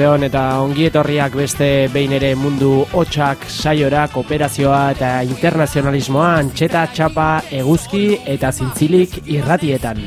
Arratxaldeon eta ongietorriak beste behin ere mundu hotxak saiora, kooperazioa eta internazionalismoa antxeta, txapa, eguzki eta zintzilik irratietan.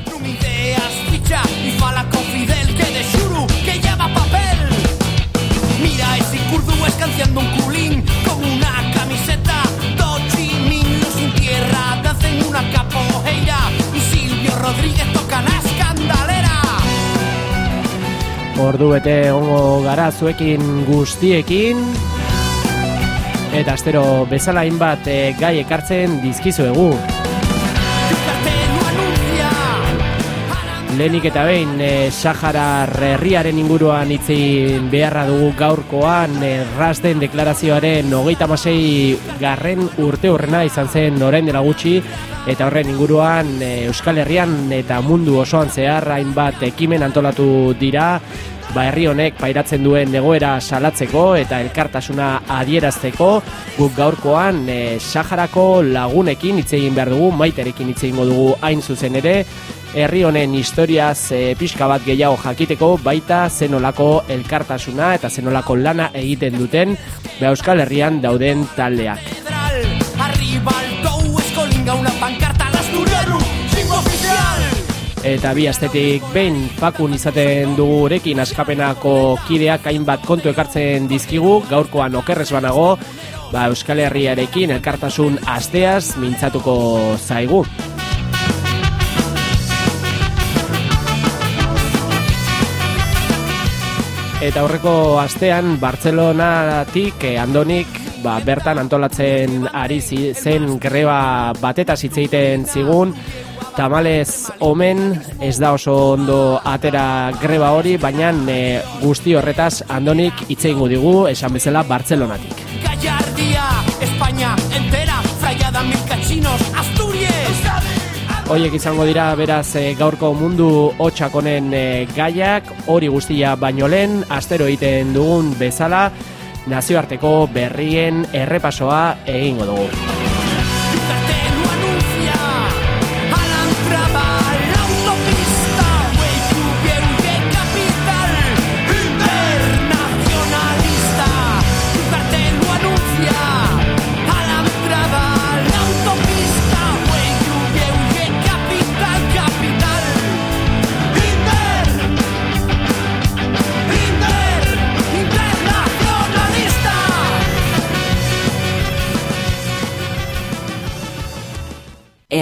Ordu bete ongo gara zuekin guztiekin. Eta astero bezala hainbat e, gai ekartzen dizkizu Lehenik eta behin e, Sahara herriaren inguruan itzin beharra dugu gaurkoan e, Rasden deklarazioaren hogeita masei garren urte horrena izan zen orain dela gutxi Eta horren inguruan Euskal Herrian eta mundu osoan zehar hainbat ekimen antolatu dira ba herri honek pairatzen duen negoera salatzeko eta elkartasuna adierazteko guk gaurkoan e, Saharako lagunekin hitz egin behar dugu maiterekin hitz egingo dugu hain zuzen ere. Herri honen historiaz e, pixka bat gehiago jakiteko baita zenolako elkartasuna eta zenolako lana egiten duten Euskal Herrian dauden taldeak Eta bi astetik behin fakun izaten dugu urekin askapenako kideak hainbat kontu ekartzen dizkigu, gaurkoan okerrez banago, ba Euskal Herriarekin elkartasun asteaz mintzatuko zaigu. Eta aurreko astean Bartzelonatik eh, Andonik ba, bertan antolatzen ari zen greba bateta hitz zigun Tamales omen ez da oso ondo atera greba hori, baina e, guzti horretaz andonik hitze ingo digu, esan bezala Bartzelonatik. Gallardia, España, entera, fraiada milkatxinos, Asturias! Oiek izango dira beraz e, gaurko mundu hotxakonen e, gaiak, hori guztia baino lehen, astero egiten dugun bezala, nazioarteko berrien errepasoa egingo dugu.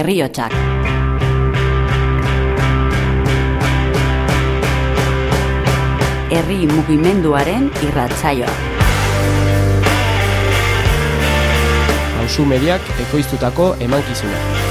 Herriotsak. Herri mugimenduaren irratsaioa. Ausu mediak ekoiztutako emankizuna.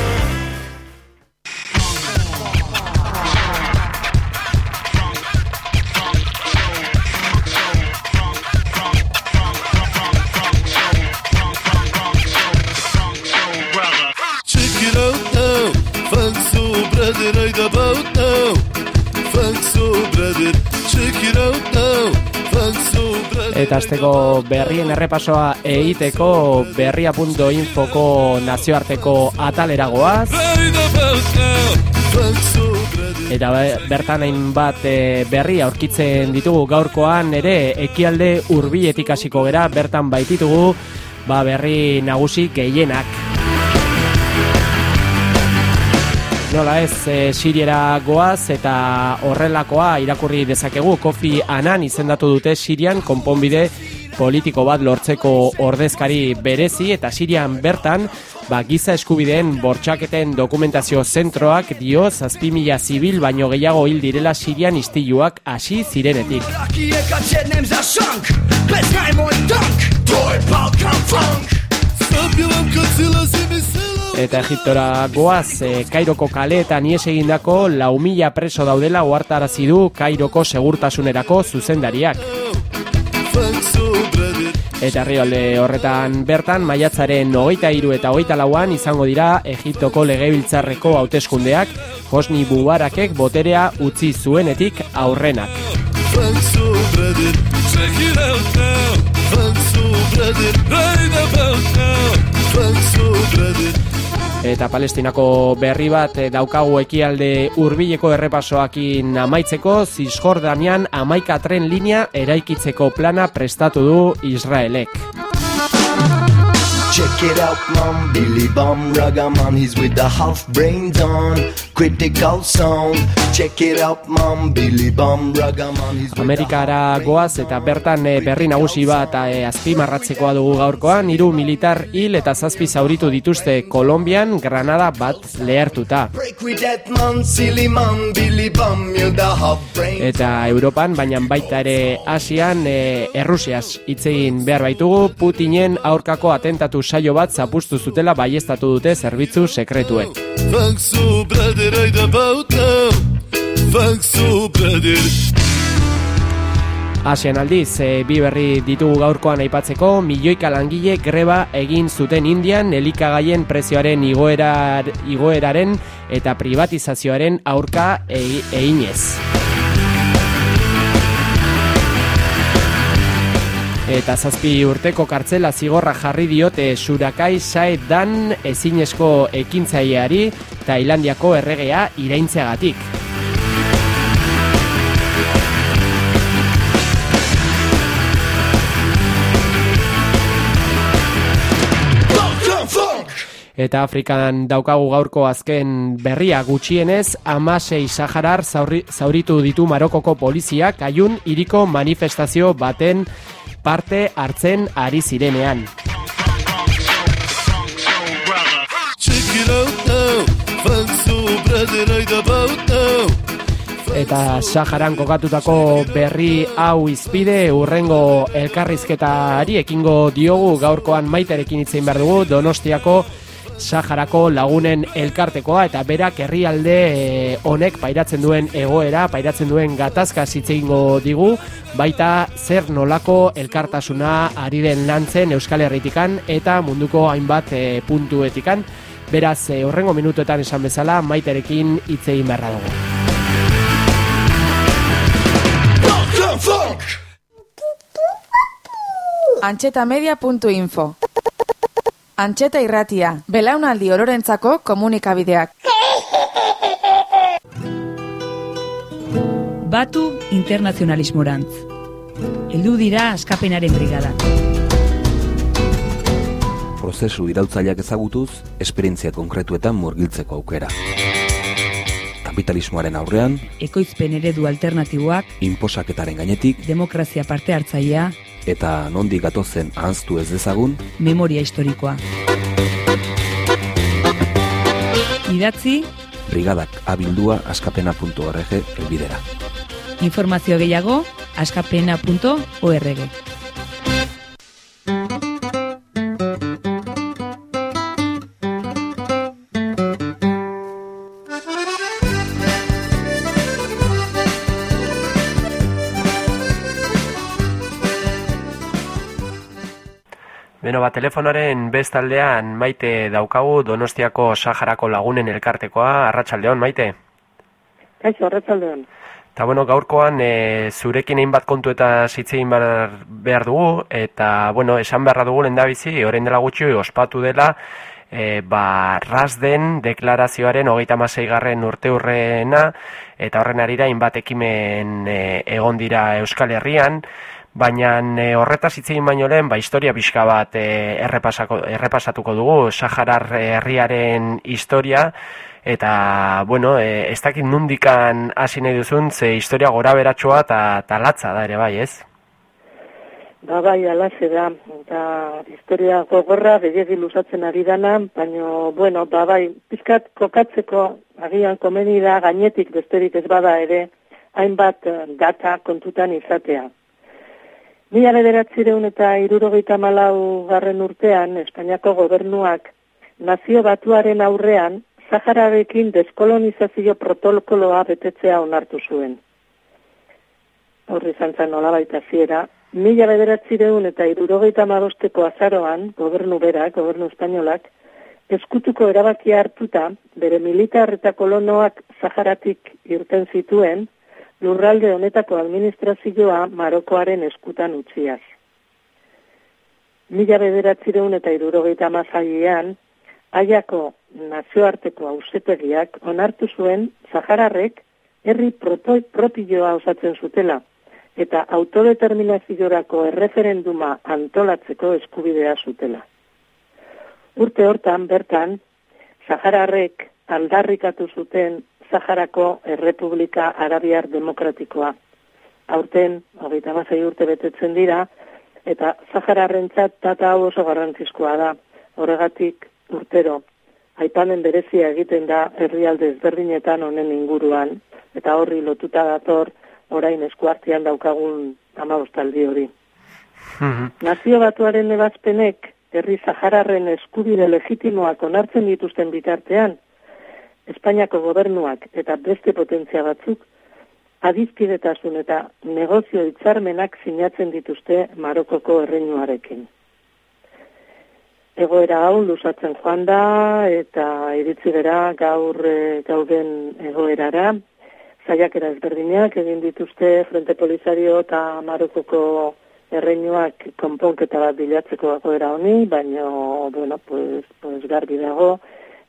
Eta azteko berrien errepasoa egiteko berria.infoko nazioarteko ataleragoaz. Eta bertan hain bat e, berri aurkitzen ditugu gaurkoan ere ekialde hurbiletik hasiko gera bertan baititugu ba berri nagusi gehienak. Nola ez, e, Siriera goaz eta horrelakoa irakurri dezakegu Kofi Anan izendatu dute Sirian konponbide politiko bat lortzeko ordezkari berezi eta Sirian bertan ba, giza eskubideen bortxaketen dokumentazio zentroak dio zazpi mila zibil baino gehiago hil direla Sirian istiluak hasi zirenetik. Eta Egiptora goaz, e, Kairoko kaleetan ies egindako lau mila preso daudela oartarazi du Kairoko segurtasunerako zuzendariak. Eta herrialde horretan bertan, maiatzaren hogeita iru eta hogeita lauan izango dira Egiptoko legebiltzarreko hauteskundeak, Hosni Bubarakek boterea utzi zuenetik aurrenak. Eta Palestinako berri bat eh, daukagu ekialde hurbileko errepasoakin amaitzeko Zisjordanian amaika tren linea eraikitzeko plana prestatu du Israelek. Check it out, mom, Billy Bum, Ragaman, he's with the half brains on. Critical sound, check it out, mom, Billy Bum, Ragaman, he's Amerikara goaz eta bertan e, berri nagusi bat e, azpimarratzekoa dugu gaurkoan, hiru militar hil eta zazpi zauritu dituzte Kolombian, Granada bat lehertuta. Eta Europan, baina baita ere Asian, e, Errusias itzegin behar baitugu, Putinen aurkako atentatu saio bat zapustu zutela baiestatu dute zerbitzu sekretuek. Asian aldiz, e, bi berri ditugu gaurkoan aipatzeko, milioika langile greba egin zuten Indian, elikagaien prezioaren igoerar, igoeraren eta privatizazioaren aurka eginez. Eta zazpi urteko kartzela zigorra jarri diote surakai sae dan ezinezko ekintzaileari Tailandiako erregea iraintzeagatik. Eta Afrikan daukagu gaurko azken berria gutxienez, amasei Saharar zauritu ditu Marokoko poliziak aiun iriko manifestazio baten parte hartzen ari zirenean. Eta Saharan kokatutako berri hau izpide urrengo elkarrizketari ekingo diogu gaurkoan maiterekin itzein behar dugu Donostiako Saharako lagunen elkartekoa eta berak herrialde eh, honek pairatzen duen egoera, pairatzen duen gatazka zitzeingo digu, baita zer nolako elkartasuna ari den lantzen Euskal Herritikan eta munduko hainbat e, puntuetikan. Beraz, e, horrengo minutuetan esan bezala, maiterekin hitzein beharra dugu. Antxetamedia.info Antxeta irratia, belaunaldi ororentzako komunikabideak. Batu internazionalismorantz. Eldu dira askapenaren brigada. Prozesu irautzaileak ezagutuz, esperientzia konkretuetan murgiltzeko aukera. Kapitalismoaren aurrean, ekoizpen eredu alternatiboak, inposaketaren gainetik, demokrazia parte hartzailea, eta nondi gatozen ahaztu ez dezagun memoria historikoa. Idatzi Brigadak abildua askapena.org elbidera. Informazio gehiago askapena.org. Beno, ba, telefonaren bestaldean maite daukagu Donostiako Saharako lagunen elkartekoa, arratsaldeon maite? Kaixo, arratsaldeon. Eta bueno, gaurkoan e, zurekin egin bat kontu eta zitzein behar, dugu, eta bueno, esan beharra dugu lehen da bizi, orain dela gutxi ospatu dela, e, ba, den deklarazioaren hogeita garren urte urrena, eta horren arira inbat ekimen e, egon dira Euskal Herrian, baina e, horretaz hitzein baino lehen, ba, historia pixka bat e, errepasatuko dugu, Saharar herriaren historia, eta, bueno, e, ez dakit nundikan hasi nahi duzun, ze historia gora beratxoa eta latza da ere bai, ez? Ba bai, alaze da, eta historia gogorra begegi lusatzen ari dana, baina, bueno, ba bai, pizkat kokatzeko agian komeni da gainetik besterik ez bada ere, hainbat eh, data kontutan izatea. Mila bederatzireun eta irurogeita malau garren urtean, Espainiako gobernuak nazio batuaren aurrean, Zahararekin deskolonizazio protokoloa betetzea onartu zuen. Horri zantzan nola baita ziera, Mila bederatzireun eta irurogeita magosteko azaroan, gobernu berak, gobernu espainolak, eskutuko erabakia hartuta, bere militar eta kolonoak Zaharatik irten zituen, lurralde honetako administrazioa Marokoaren eskutan utziaz. Mila bederatzireun eta irurogeita mazailean, aiako nazioarteko ausetegiak onartu zuen Zahararrek herri propioa osatzen zutela, eta autodeterminaziorako erreferenduma antolatzeko eskubidea zutela. Urte hortan, bertan, Zahararrek aldarrikatu zuten Zaharako Errepublika Arabiar Demokratikoa. Aurten, hogeita mazai urte betetzen dira, eta Zahararren tata hau oso garrantzizkoa da. Horregatik, urtero, aipanen berezia egiten da herrialde ezberdinetan honen inguruan, eta horri lotuta dator, orain eskuartian daukagun amabostaldi hori. Mhm. Nazio batuaren ebazpenek, herri Zahararren eskubide legitimoak onartzen dituzten bitartean, Espainiako gobernuak eta beste potentzia batzuk, adizpidetasun eta negozio hitzarmenak sinatzen dituzte Marokoko erreinuarekin. Egoera hau lusatzen joan da eta iritzi bera gaur e, gauden egoerara, saiakera ezberdinak egin dituzte Frente Polisario eta Marokoko erreinuak konponketa bat bilatzeko agoera honi, baina, bueno, pues, pues garbi dago,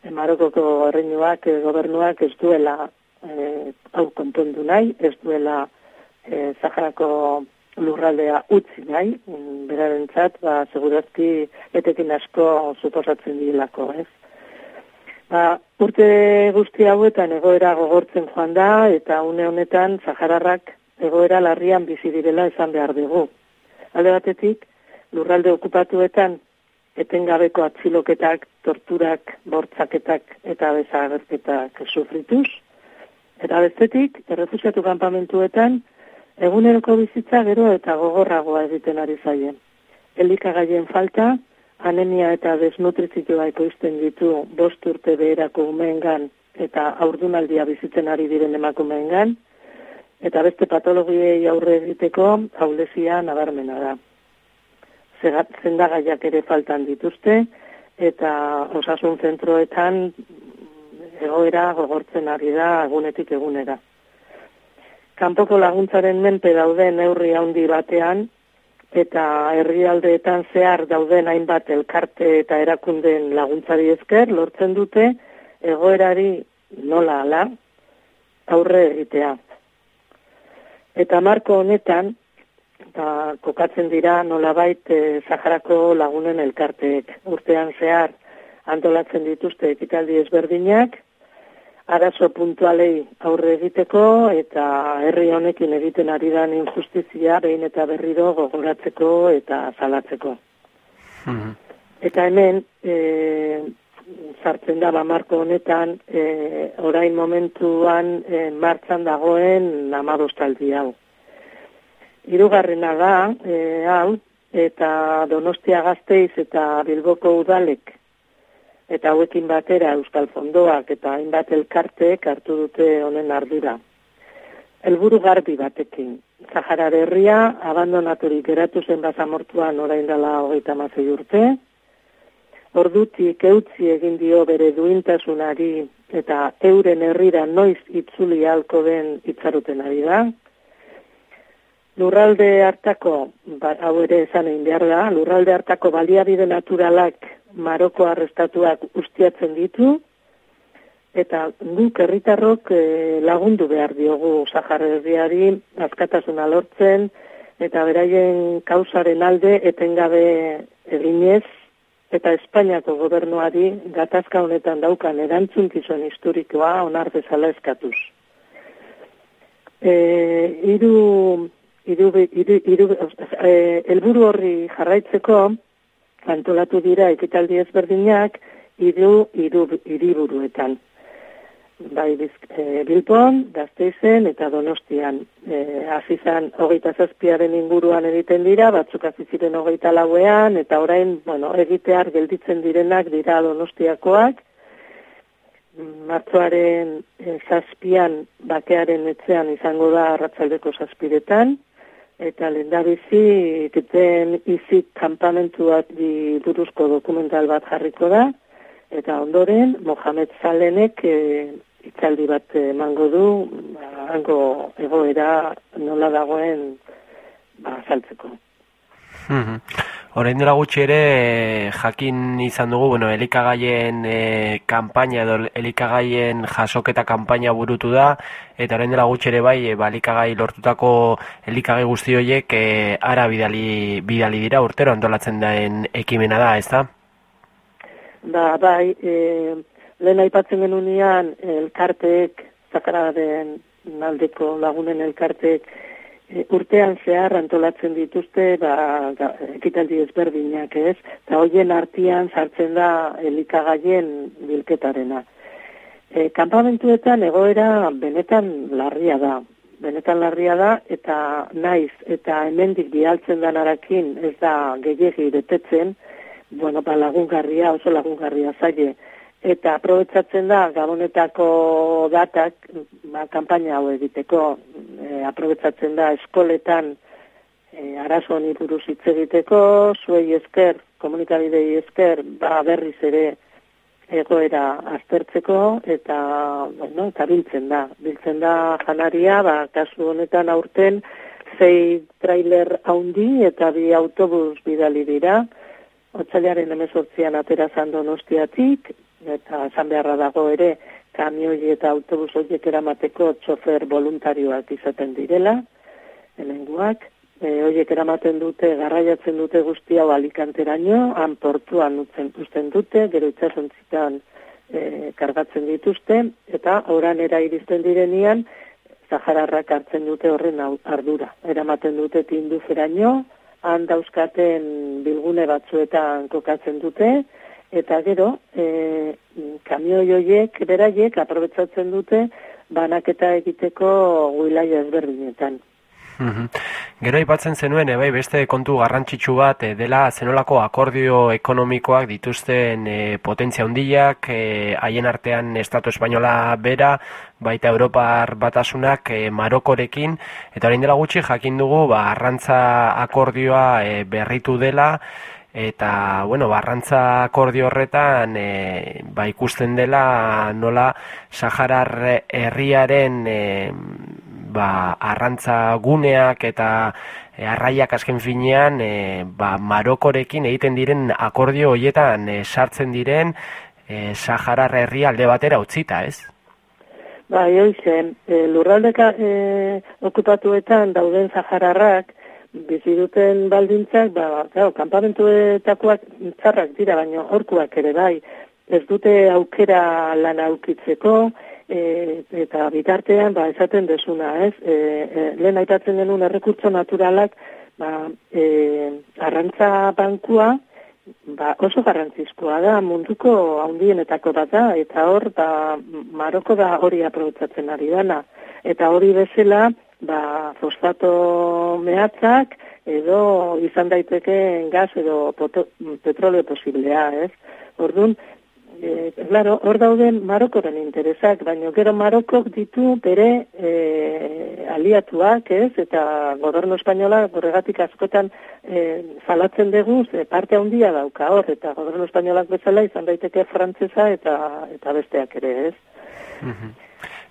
Marokoko erreinuak, e, gobernuak ez duela e, hau konpondu nahi, ez duela e, Zaharako lurraldea utzi nahi, beraren txat, ba, segurazki etekin asko suposatzen dilako, ez? Ba, urte guzti hauetan egoera gogortzen joan da eta une honetan Zahararrak egoera larrian bizi direla esan behar dugu. Alde batetik, lurralde okupatuetan etengabeko atziloketak, torturak, bortzaketak eta bezagerketak sufrituz. Eta bestetik, errefusiatu kanpamentuetan, eguneroko bizitza gero eta gogorragoa egiten ari zaien. Elikagaien falta, anemia eta desnutrizioa ekoizten ditu bost urte beherako umeengan eta aurdunaldia bizitzen ari diren emakumeengan eta beste patologiei aurre egiteko aulezia nabarmena da. Zendagaiak ere faltan dituzte eta osasun zentroetan egoera gogortzen ari da agunetik egunera. Kanpoko laguntzaren menpe dauden neurri handi batean, eta herrialdeetan zehar dauden hainbat elkarte eta erakundeen laguntzari esker lortzen dute egoerari nola ala aurre egitea. Eta marko honetan, eta kokatzen dira nolabait e, Zaharako lagunen elkarteek. Urtean zehar antolatzen dituzte ekitaldi ezberdinak, arazo puntualei aurre egiteko eta herri honekin egiten ari dan injustizia behin eta berriro gogoratzeko eta zalatzeko. Mhm. Eta hemen, e, sartzen da ba marko honetan, e, orain momentuan e, martzan dagoen amadostaldi hau. Hirugarrena da, e, hau, eta Donostia Gazteiz eta Bilboko Udalek eta hauekin batera Euskal Fondoak eta hainbat elkarteek hartu dute honen ardura. Elburu garbi batekin. Zahara herria abandonaturik geratu zen bazamortuan orain dela hogeita mazei urte, ordutik eutzi egin dio bere duintasunari eta euren herrira noiz itzuli halko den itzaruten ari da. Lurralde hartako, ba, hau ere esan egin behar da, lurralde hartako baliabide naturalak Maroko arrestatuak ustiatzen ditu, eta guk herritarrok eh, lagundu behar diogu Sahara herriari askatasuna lortzen, eta beraien kausaren alde etengabe eginez, eta Espainiako gobernuari gatazka honetan daukan erantzunkizun historikoa onar bezala eskatuz. E, iru, iru, iru, iru, e, elburu horri jarraitzeko, antolatu dira ekitaldi ezberdinak, iru, iru, iriburuetan bai bizk, e, Bilbon, Gazteizen eta Donostian. E, azizan hogeita zazpiaren inguruan egiten dira, batzuk aziziren hogeita lauean, eta orain, bueno, egitear gelditzen direnak dira Donostiakoak. Martzoaren e, zazpian bakearen etzean izango da arratzaldeko zazpiretan, eta lendabizi egiten izik kampamentuak di buruzko dokumental bat jarriko da, eta ondoren Mohamed Zalenek e, itzaldi bat emango du, ba, hango egoera nola dagoen ba, saltzeko. Mm Horein dela gutxi ere jakin izan dugu, bueno, elikagaien e, kanpaina edo elikagaien jasoketa kanpaina burutu da, eta orain dela gutxi ere bai, e, ba, elikagai lortutako elikagai guzti horiek e, ara bidali, bidali dira urtero antolatzen daen ekimena da, ez da? Ba, bai, e, lehen aipatzen genunean elkarteek, zakararen naldeko lagunen elkarteek, urtean zehar antolatzen dituzte, ba, ekitaldi ezberdinak ez, eta hoien artian sartzen da elikagaien bilketarena. E, kampamentuetan egoera benetan larria da, benetan larria da, eta naiz, eta hemendik bialtzen danarakin ez da gehiagi betetzen, bueno, ba, lagungarria, oso lagungarria zaie, eta aprobetsatzen da gabonetako datak ba, kampaina hau egiteko e, aprobetsatzen da eskoletan e, arazo honi buruz hitz egiteko zuei esker, komunikabidei esker ba, berriz ere egoera aztertzeko eta bueno, eta biltzen da. Biltzen da janaria ba, kasu honetan aurten zei trailer haundi eta bi autobus bidali dira. Otsailaren emezortzian atera donostiatik, eta esan beharra dago ere kamioi eta autobus horiek eramateko txofer voluntarioak izaten direla, hemenguak, e, horiek eramaten dute, garraiatzen dute guzti hau alikanteraino, han portuan utzen usten dute, gero itxasontzitan e, kargatzen dituzte, eta oran era iristen direnian, Zahararrak hartzen dute horren ardura. Eramaten dute tindu feraino, han dauzkaten bilgune batzuetan kokatzen dute, eta gero, e, kamioi horiek, beraiek, aprobetsatzen dute, banaketa egiteko guilaia ezberdinetan. Gero aipatzen zenuen, e, bai, beste kontu garrantzitsu bat, e, dela zenolako akordio ekonomikoak dituzten e, potentzia hundiak, e, haien artean Estatu Espainola bera, baita Europar batasunak e, Marokorekin, eta orain dela gutxi jakin dugu, ba, arrantza akordioa e, berritu dela, eta bueno, barrantza akordio horretan e, ba, ikusten dela nola Saharar herriaren e, ba, arrantza guneak eta e, arraiak azken finean e, ba, Marokorekin egiten diren akordio hoietan e, sartzen diren e, Saharar herria alde batera utzita, ez? Ba, joizen, e, lurraldeka e, okupatuetan dauden Sahararrak, bizi duten baldintzak, ba, claro, kanpamentuetakoak txarrak dira, baina horkuak ere bai, ez dute aukera lan aukitzeko, e, eta bitartean, ba, esaten desuna, ez? E, e, lehen aipatzen denun errekurtso naturalak, ba, e, arrantza bankua, ba, oso garrantzizkoa da, munduko haundienetako bat da, eta hor, ba, maroko da hori aprobetsatzen ari dana. Eta hori bezala, ba, fosfato mehatzak edo izan daiteke gas edo petroleo posiblea, ez? Orduan, E, claro, hor dauden Marokoren interesak, baina gero Marokok ditu bere e, aliatuak, ez? Eta gobernu espainola horregatik askotan e, zalatzen dugu, ze parte handia dauka hor, eta gobernu espainolak bezala izan daiteke frantzesa eta eta besteak ere, ez?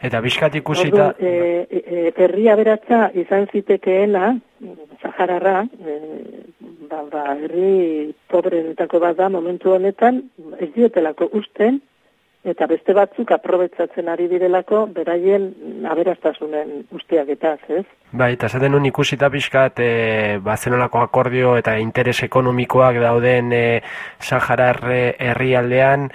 Eta bizkat ikusita... Orduan, e, e, herria beratza izan zitekeena, Sahararra, e, ba, ba, herri pobrenetako bat da momentu honetan, ez diotelako usten, eta beste batzuk aprobetzatzen ari direlako, beraien aberastasunen usteaketaz, ez? Bai, eta zaten nun ikusita pixkat, e, ba, zenolako akordio eta interes ekonomikoak dauden e, Saharar herrialdean,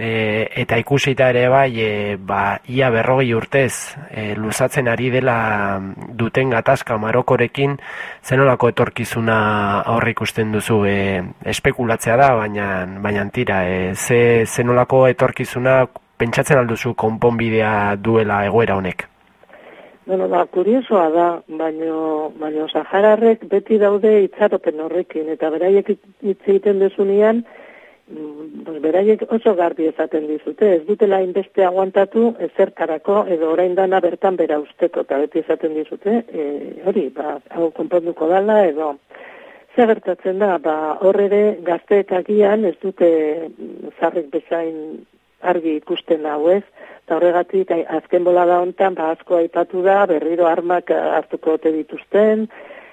e, eta ikusita ere bai, e, ba, ia berrogei urtez e, luzatzen ari dela duten gatazka Marokorekin, zenolako etorkizuna aurre ikusten duzu, e, espekulatzea da, baina, baina tira, e, ze, zenolako etorkizuna pentsatzen alduzu konponbidea duela egoera honek? Bueno, ba, kuriosoa da, baino, baino Sahararrek beti daude itxaropen horrekin, eta beraiek hitz egiten desunean, pues beraiek oso garbi esaten dizute, ez dutela inbeste aguantatu ezertarako edo orain dana bertan bera usteko, eta beti esaten dizute, e, hori, ba, hau konponduko dala edo zer gertatzen da, ba, horre ere gazteek agian ez dute zarrik bezain argi ikusten hau ez, eta horregatik azken bola da hontan, ba, asko aipatu da, berriro armak hartuko ote dituzten,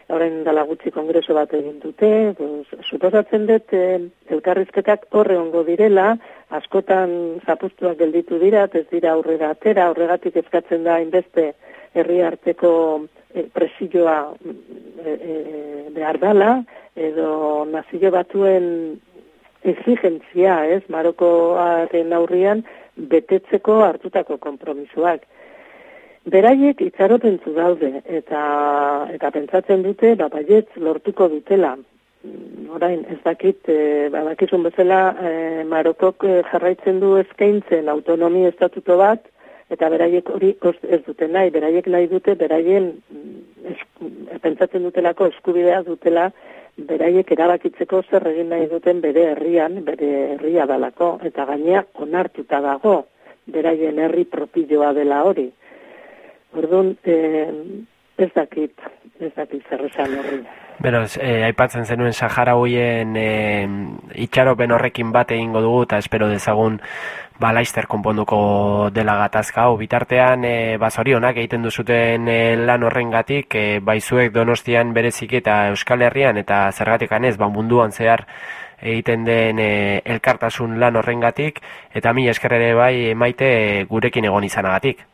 horren dala gutxi kongreso bat egin dute, pues, suposatzen dut e, elkarrizketak horre ongo direla, askotan zapustuak gelditu dira, ez dira aurrera atera, horregatik eskatzen da inbeste herri harteko e, presioa e, behar dala, edo nazio batuen exigentzia, ez, Marokoaren aurrian, betetzeko hartutako kompromisoak. Beraiek itxaropentzu daude eta eta pentsatzen dute ba baietz lortuko dutela. Mm, orain ez dakit e, badakizun bezala e, Marokok e, jarraitzen du eskaintzen autonomi estatuto bat eta beraiek hori ez dute nahi, beraiek nahi dute beraien mm, pentsatzen dutelako eskubidea dutela beraiek erabakitzeko zer egin nahi duten bere herrian, bere herria dalako eta gainea onartuta dago beraien herri propilloa dela hori. Orduan, eh, ez dakit, ez dakit zer esan horri. Beroz, eh, aipatzen zenuen Sahara hoien eh, itxaropen horrekin bat egingo dugu eta espero dezagun ba, laizter konponduko dela gatazka hau. Bitartean, eh, ba, egiten duzuten eh, lan horrengatik, eh, baizuek donostian berezik eta Euskal Herrian eta zergatik anez, ba, munduan zehar egiten den eh, elkartasun lan horrengatik eta mi eskerrere bai maite gurekin egon izanagatik.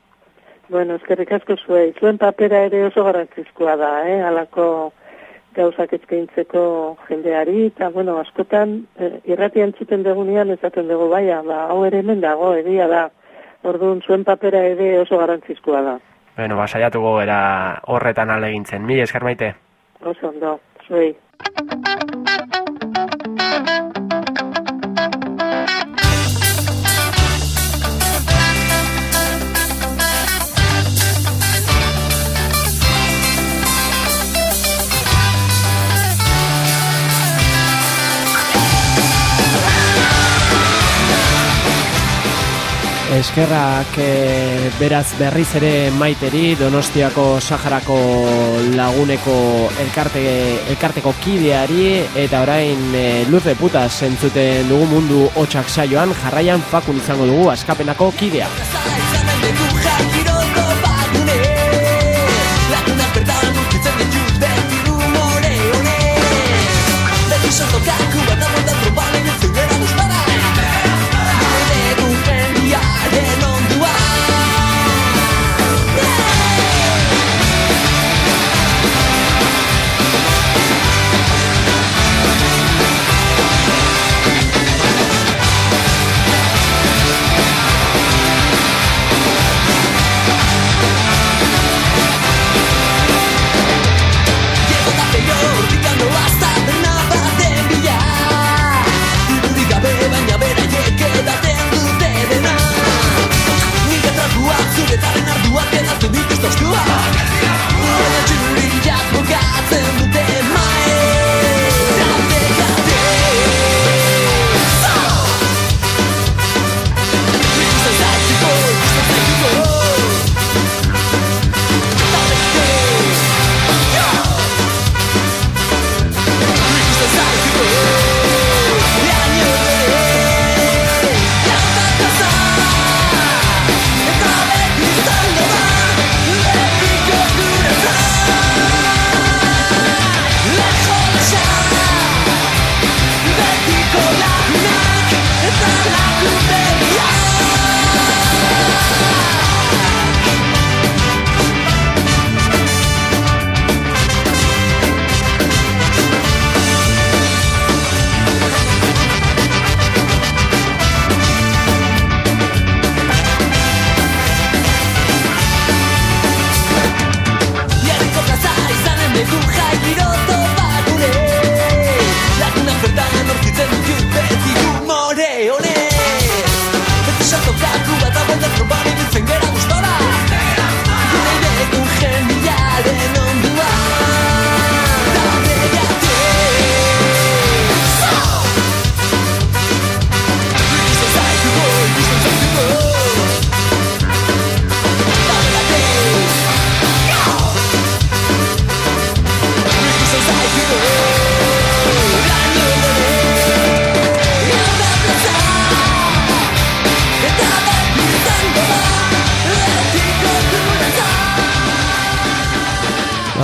Bueno, eskerrik asko zuei. Zuen papera ere oso garrantzizkoa da, eh? Alako gauzak eskaintzeko jendeari, eta, bueno, askotan, eh, irratian txuten degunean ezaten dugu baia, ba, hau ere hemen dago, egia da. Orduan, zuen papera ere oso garrantzizkoa da. Bueno, ba, saiatuko era horretan alegintzen. Mi, esker maite? Oso ondo, zuei. Eskerrak e, beraz berriz ere maiteri Donostiako Saharako laguneko elkarte, elkarteko kideari eta orain e, luz reputa zentzuten dugu mundu hotxak saioan jarraian fakun izango dugu askapenako kidea.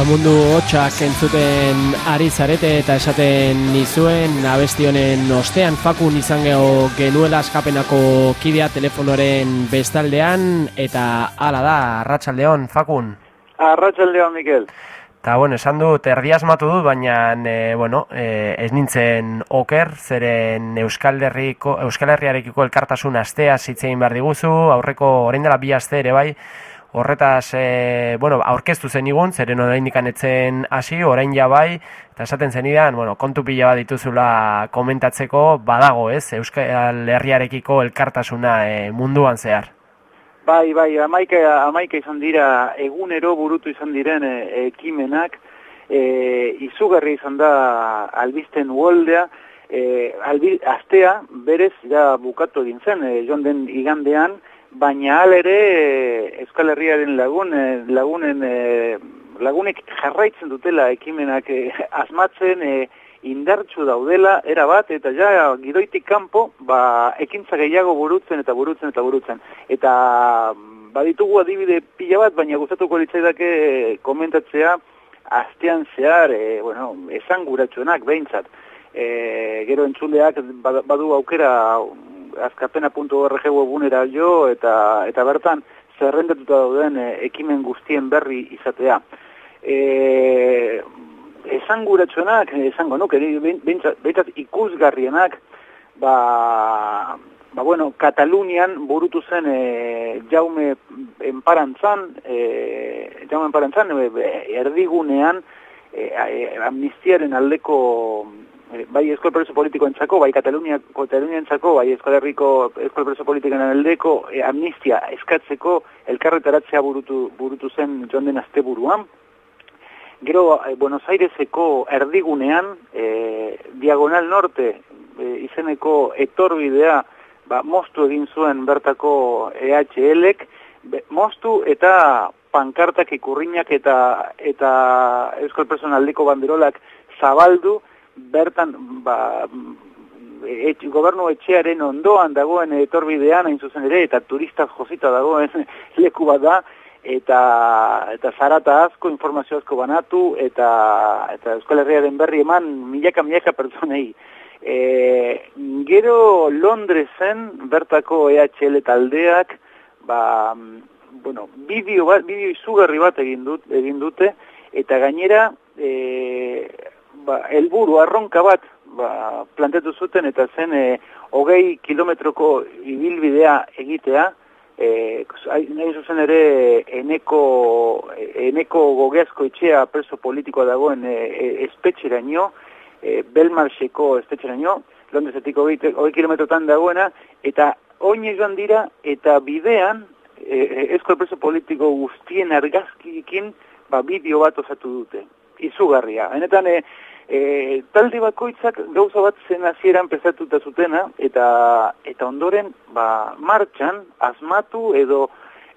Mundu hotxak entzuten ari zarete eta esaten nizuen abesti honen ostean fakun izan geho genuela askapenako kidea telefonoren bestaldean eta hala da, arratsaldeon fakun. Arratxaldeon, Mikel. Eta, bueno, esan dut, erdi asmatu dut, baina, e, bueno, e, ez nintzen oker, zeren Euskal, Herriko, Euskal Herriarekiko elkartasun astea zitzein behar diguzu, aurreko orain dela bi aste ere bai, horretaz, e, bueno, aurkeztu zen igun, zeren orain etzen hasi, orain ja bai, eta esaten zenidan, bueno, kontu pila bat dituzula komentatzeko, badago, ez, Euskal Herriarekiko elkartasuna e, munduan zehar. Bai, bai, amaika, amaika izan dira egunero burutu izan diren e, ekimenak, e, izugarri izan da albisten uoldea, e, albi, astea berez ja bukatu egin zen, e, joan den igandean, baina alere e, Euskal Herriaren lagun, e, lagunen, e, lagunek jarraitzen dutela ekimenak e, asmatzen, e, indartsu daudela, era bat, eta ja, gidoitik kanpo, ba, ekintza gehiago burutzen eta burutzen eta burutzen. Eta, mm, baditugu adibide pila bat, baina gustatuko litzaidake komentatzea, astean zehar, e, bueno, esan guratxoenak, behintzat. E, gero entzuleak badu aukera azkapena.org webunera jo, eta, eta bertan, zerrendatuta dauden e, ekimen guztien berri izatea. E, esan guratxonak, esango nuke, behintzat ikusgarrienak, ba, ba bueno, Katalunian burutu zen e, jaume enparantzan, e, jaume enparantzan, e, erdigunean, e, amnistiaren aldeko, e, bai eskol preso politiko entzako, bai Katalunia, Katalunia entzako, bai eskol herriko eskol preso politikoen aldeko, e, amnistia eskatzeko, elkarretaratzea burutu, burutu zen joan den azte Gero, eh, Buenos Aireseko erdigunean, eh, Diagonal Norte eh, izeneko etorbidea ba, moztu egin zuen bertako EHL-ek, moztu eta pankartak ikurriñak eta eta Euskal Personaldiko banderolak zabaldu, bertan ba, et, gobernu etxearen ondoan dagoen etorbidean, hain zuzen ere, eta turista josita dagoen leku bat da, eta eta zarata asko informazio asko banatu eta eta Euskal Herriaren berri eman milaka milaka pertsonei. E, gero Londresen bertako EHL taldeak ba bueno bideo bat bideo izugarri bat egin dut egin dute eta gainera e, ba helburu arronka bat ba planteatu zuten eta zen e, hogei kilometroko ibilbidea egitea eh nahi zuzen ere eneko eneko gogeazko etxea preso politikoa dagoen e, e, espetxeraino e, Belmarseko espetxeraino Londresetik 20 kilometrotan dagoena eta oin joan dira eta bidean e, e, esko preso politiko guztien argazkikin ba bideo bat osatu dute. Izugarria. Benetan e, E, talde bakoitzak gauza bat zen hasieran pesatuta zutena eta eta ondoren ba, martxan asmatu edo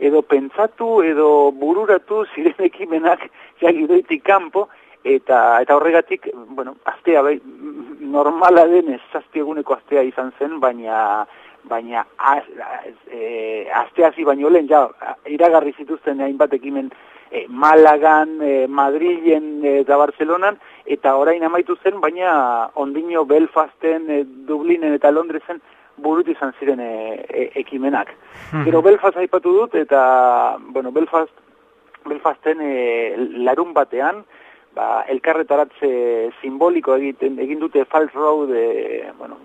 edo pentsatu edo bururatu ziren ekimenak jagidoitik kanpo eta eta horregatik bueno astea bai, normala den ez eguneko astea izan zen baina baina az, e, astea hasi baino lehen ja iragarri zituzten hainbat ekimen e, Malagan, e, Madrilen eta Barcelonan eta orain amaitu zen, baina ondino Belfasten, e, Dublinen eta Londresen burut izan ziren e, ekimenak. Hmm. Gero Belfast aipatu dut, eta, bueno, Belfast, Belfasten larun batean, ba, elkarretaratze simboliko egiten, egin dute Falls Road, e, bueno,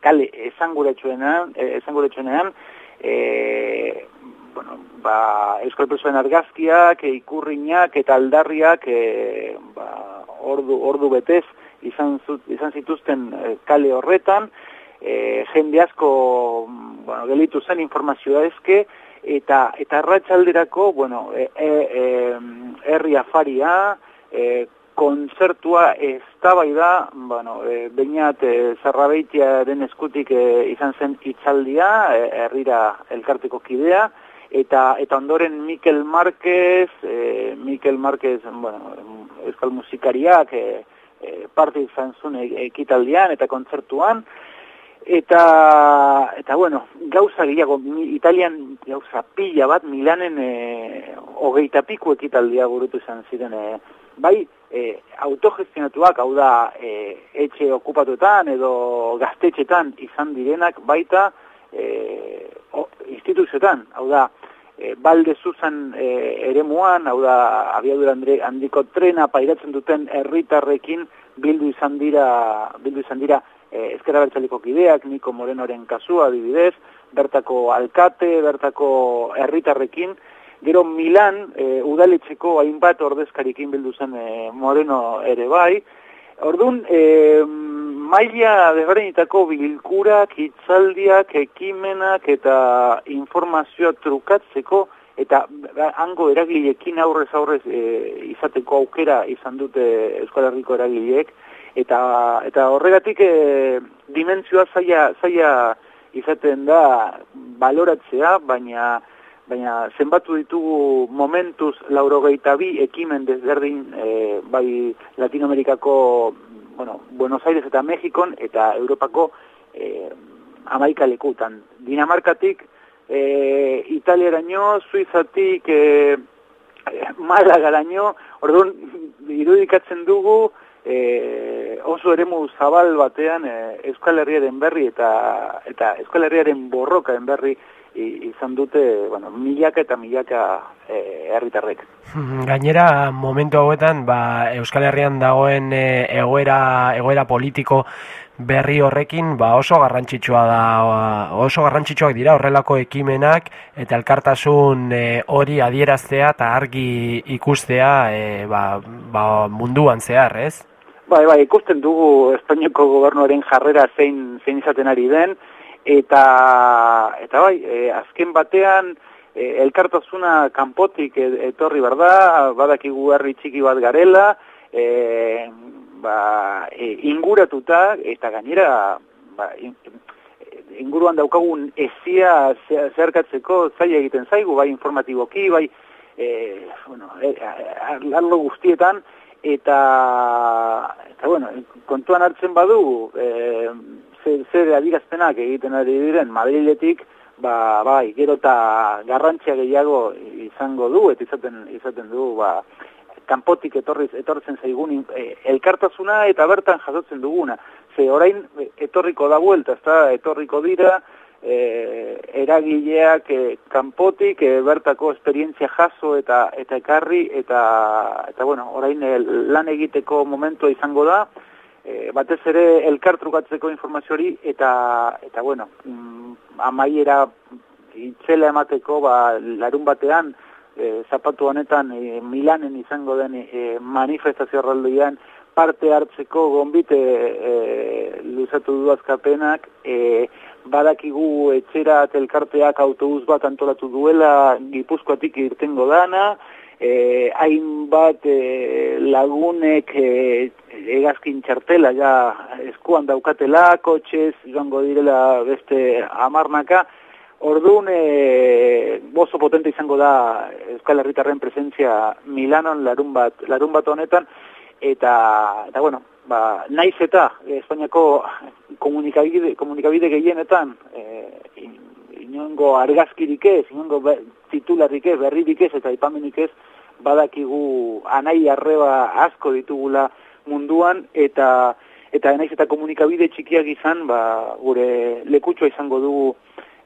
kale esanguretsuenean, e, esanguretsuenean, e, bueno, ba, Euskal Presoen argazkiak, ikurriñak eta aldarriak, e, ba, ordu, ordu betez izan, zut, izan zituzten eh, kale horretan, e, jende asko bueno, gelitu zen informazioa ezke, eta eta ratxalderako, bueno, e, e, e, herri afaria, e, konzertua ez da, bueno, e, bainat e, zarrabeitiaren den eskutik e, izan zen itzaldia, e, herrira elkarteko kidea, eta eta ondoren Mikel Marquez, e, Mikel Marquez, bueno, euskal musikariak e, e, parte izan zuen e, ekitaldian eta kontzertuan, eta, eta bueno, gauza gehiago, italian gauza pila bat, Milanen e, hogeita piku ekitaldia burutu izan ziren e, bai e, autogestionatuak, hau da e, etxe okupatuetan edo gaztetxetan izan direnak baita e, o, instituzioetan, hau da e, balde zuzan e, eremuan, hau da abiadura handiko trena pairatzen duten herritarrekin bildu izan dira, bildu izan dira e, ezkera bertzaliko kideak, Niko Morenoren kasua adibidez, bertako alkate, bertako herritarrekin, Gero Milan, e, udaletxeko hainbat ordezkarikin bildu zen e, Moreno ere bai. Orduan, e, maila desberdinetako bilkurak, hitzaldiak, ekimenak eta informazioa trukatzeko eta hango eragilekin aurrez aurrez e, izateko aukera izan dute Euskal Herriko eragileek. Eta eta horregatik e, dimentsioa zaila, zaila izaten da baloratzea, baina baina zenbatu ditugu momentuz laurogeita bi ekimen desberdin e, bai Latinoamerikako bueno, Buenos Aires eta Mexikon eta Europako e, amaika lekutan. Dinamarkatik e, Italiaraino, Suizatik e, Malagaraino, orduan irudikatzen dugu e, oso eremu zabal batean e, Euskal Herriaren berri eta, eta Euskal Herriaren borrokaen berri izan dute, bueno, milaka eta milaka e, herritarrek. Gainera, momentu hauetan, ba, Euskal Herrian dagoen e, egoera, egoera politiko berri horrekin, ba, oso garrantzitsua da, oso garrantzitsuak dira horrelako ekimenak eta elkartasun e, hori adieraztea eta argi ikustea e, ba, ba, munduan zehar, ez? Bai, bai, ikusten dugu Espainiako gobernuaren jarrera zein, zein izaten ari den, eta eta bai, e, azken batean e, elkartasuna kanpotik etorri berda, badakigu herri txiki bat garela, e, ba, e, inguratuta eta gainera ba, inguruan daukagun ezia zerkatzeko zaila egiten zaigu, bai informatiboki, bai e, bueno, e, guztietan, eta, eta bueno, kontuan hartzen badu, e, zer, zer adirazpenak egiten ari diren Madriletik, ba, bai, gero eta garrantzia gehiago izango du, eta izaten, izaten du, ba, kanpotik etorriz, etortzen zaigun e, elkartasuna eta bertan jasotzen duguna. Ze orain etorriko da buelta, ezta etorriko dira, e, eragileak e, kanpotik e, bertako esperientzia jaso eta eta ekarri eta eta bueno, orain e, lan egiteko momentua izango da e, batez ere elkartrukatzeko informazio hori eta eta bueno, mm, amaiera itzela emateko ba, larun batean e, zapatu honetan e, Milanen izango den e, manifestazio horrelduian parte hartzeko gonbite e, luzatu du azkapenak e, badakigu etxera elkarteak autobus bat antolatu duela gipuzkoatik irtengo dana eh, hainbat eh, lagunek eh, egazkin txartela ja eskuan daukatela, kotxez, joango direla beste amarnaka, Orduan, e, bozo potente izango da Euskal Herritarren presentzia Milanon larun bat, larun bat honetan, eta, eta bueno, ba, naiz eta Espainiako komunikabide, komunikabide gehienetan, e, inongo argazkirik ez, inongo titularrik ez, berririk ez, eta ipamenik ez, badakigu anai arreba asko ditugula munduan eta eta naiz eta komunikabide txikiak izan ba, gure lekutxoa izango dugu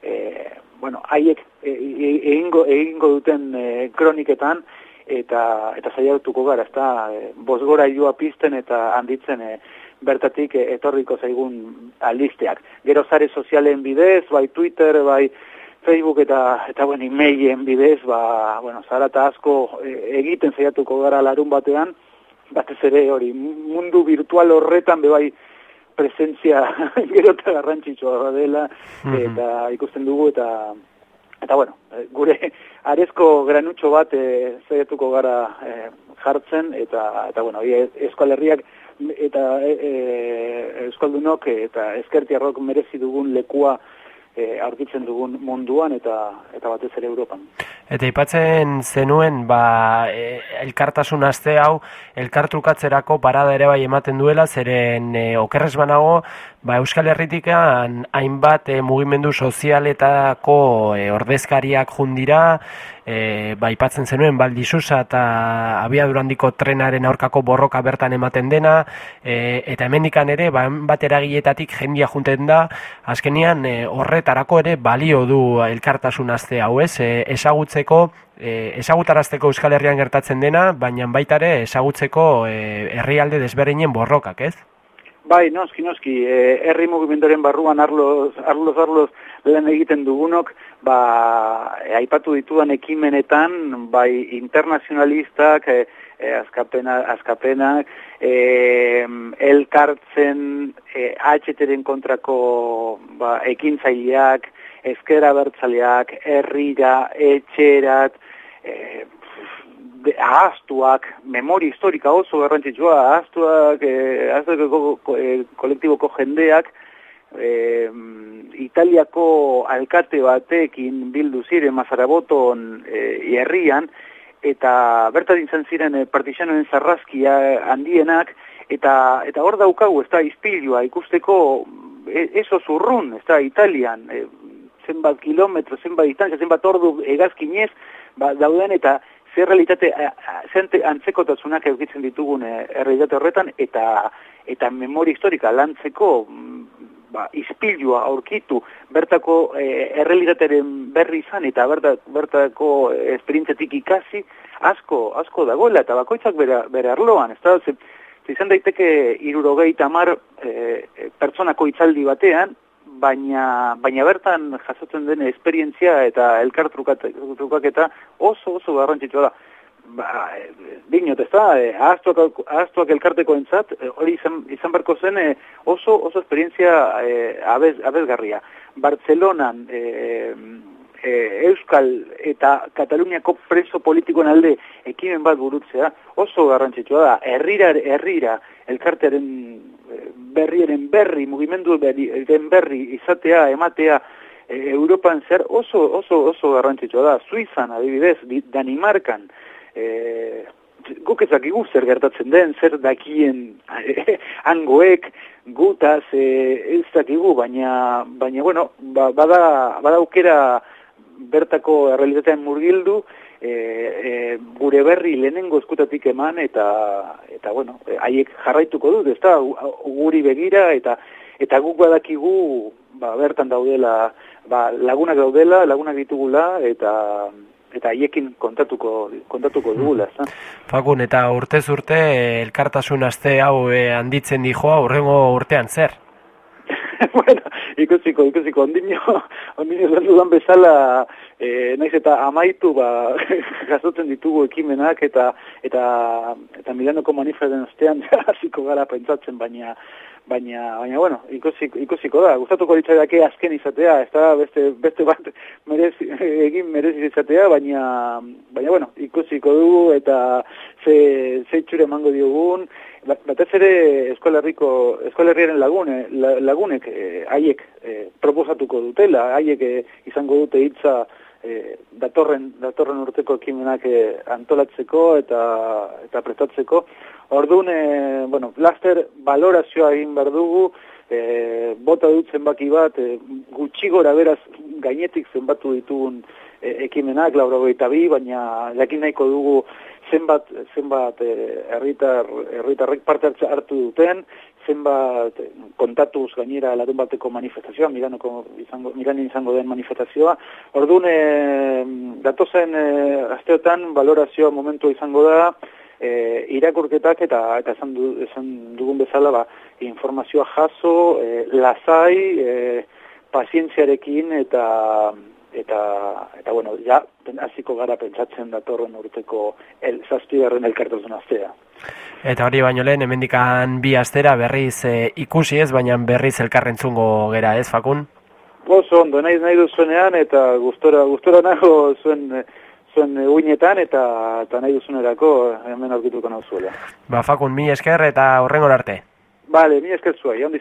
e, bueno, haiek e, e, egingo, egingo duten e, kroniketan eta eta saiatuko gara ezta e, bosgora joa pizten eta handitzen e, bertatik e, etorriko zaigun aldisteak. Gero zare sozialen bidez, bai Twitter, bai Facebook eta eta bueno, emailen bidez, ba, bueno, zarata asko e, egiten saiatuko gara larun batean, batez ere hori mundu virtual horretan be bai presentzia gero eta garrantzitsua dela eta ikusten dugu eta eta bueno, e, gure arezko granutxo bat e, saiatuko gara e, jartzen eta eta bueno, Euskal Herriak eta e, e, Euskaldunok eta Eskertiarrok merezi dugun lekua e, aurkitzen dugun munduan eta eta batez ere Europan. Eta ipatzen zenuen, ba, e, elkartasun aste hau, elkartrukatzerako parada ere bai ematen duela, zeren e, okerrez banago, ba, Euskal Herritikan hainbat e, mugimendu sozialetako e, ordezkariak jundira, e, ba, ipatzen zenuen, baldisusa eta abiadurandiko trenaren aurkako borroka bertan ematen dena, e, eta hemendikan ere, ba, bat eragietatik jendia junten da, azkenian e, horretarako ere balio du elkartasun aste hau, ez? E, ezagutzeko, e, ezagutarazteko Euskal Herrian gertatzen dena, baina baita ere ezagutzeko herrialde desberdinen borrokak, ez? Bai, noski, noski, e, herri mugimendoren barruan arloz, arloz, arloz lan egiten dugunok, ba, e, aipatu ditudan ekimenetan, bai internazionalistak, e, e, azkapena, azkapenak, e, elkartzen e, HTren kontrako ba, ekintzaileak, ezkera bertzaleak, herrira, etxerat, e, ahaztuak, memori historika oso garrantzitsua, ahaztuak, eh, ahaztuak eh, kolektiboko jendeak, eh, Italiako alkate batekin bildu ziren Mazaraboton eh, herrian, eta bertan izan ziren eh, partizanoen zarrazkia handienak, eta eta hor daukagu, ez da, izpilua ikusteko, e, eso zurrun, ez da, Italian, eh, zenbat kilometro, zenbat distantzia, zenbat ordu egazkinez, ba, dauden, eta zer realitate zente antzekotasunak eukitzen ditugun e, horretan eta eta memoria historika lantzeko mm, ba, izpilua aurkitu. Bertako e, errealitateren berri izan eta berta, bertako esperientzatik ikasi asko asko dagoela eta bakoitzak bere, bere arloan ez da, izan daiteke irurogei tamar e, pertsonako itzaldi batean baina, baina bertan jasotzen den esperientzia eta elkartrukaketa oso oso garrantzitsua da. Ba, dinot ez da, eh, ahaztuak, ahaztuak elkarteko entzat, eh, hori izan, izan barko zen eh, oso, oso esperientzia eh, abez, abezgarria. Bartzelonan eh, eh, Euskal eta Kataluniako preso politikoen alde ekimen bat burutzea oso garrantzitsua da, herrira, herrira elkartearen berriaren berri, mugimendu berri, den berri izatea, ematea, e, Europan zer oso, oso, oso garrantzitsua da. Suizan, adibidez, Danimarkan, e, guk ezakigu zer gertatzen den, zer dakien e, angoek, gutaz, e, ez dakigu, baina, baina bueno, ba, bada, bada aukera bertako realitatean murgildu, e, e, gure berri lehenengo eskutatik eman eta eta bueno, e, haiek jarraituko dut, ezta guri begira eta eta guk badakigu ba, bertan daudela ba, lagunak daudela, lagunak ditugula eta eta haiekin kontatuko kontatuko dugula, ezta. Fakun eta urtez urte elkartasun aste hau e, handitzen dijoa aurrengo urtean zer? bueno, ikusiko, ikusiko, ondino, ondino dudan bezala, e, naiz eta amaitu, ba, jasotzen ditugu ekimenak, eta eta eta Milanoko manifesten ostean, hasiko gara pentsatzen, baina, baina, baina, bueno, ikusiko, ikusiko da, gustatuko ditzaiake azken izatea, ez da, beste, beste bat merez, egin merez izatea, baina, baina, bueno, ikusiko dugu, eta ze, ze txure mango diogun, Ba, batez ere eskolarriko eskolarriaren lagune lagunek eh, haiek eh, proposatuko dutela haiek eh, izango dute hitza eh, datorren datorren urteko ekimenak eh, antolatzeko eta eta prestatzeko. Ordun eh, bueno blaster valorazioa egin ber dugu eh, bota dutzen baki bat eh, gutxi gora beraz gainetik zenbatu ditugun eh, ekimenak 82 baina jakin nahiko dugu zenbat zenbat eh, herritar herritarrek parte hartu duten zenbat kontatuz gainera larun bateko manifestazioa miranoko izango miran izango den manifestazioa. Ordun eh datozen eh, asteotan valorazioa momentu izango da eh, irakurketak eta eta esan, du, esan dugun bezala ba, informazioa jaso eh, lasai eh, pazientziarekin eta eta eta bueno, ja hasiko gara pentsatzen datorren urteko el zazpigarren elkartasun astea. Eta hori baino lehen hemendikan bi astera berriz e, ikusi ez, baina berriz elkarrentzungo gera, ez Fakun? Oso ondo, nahi nahi duzuenean eta gustora gustora nago zuen zuen uinetan eta eta nahi duzunerako hemen aurkituko nauzuela. Ba Fakun, mi esker eta horrengor arte. Vale, mi esker zuai, ondi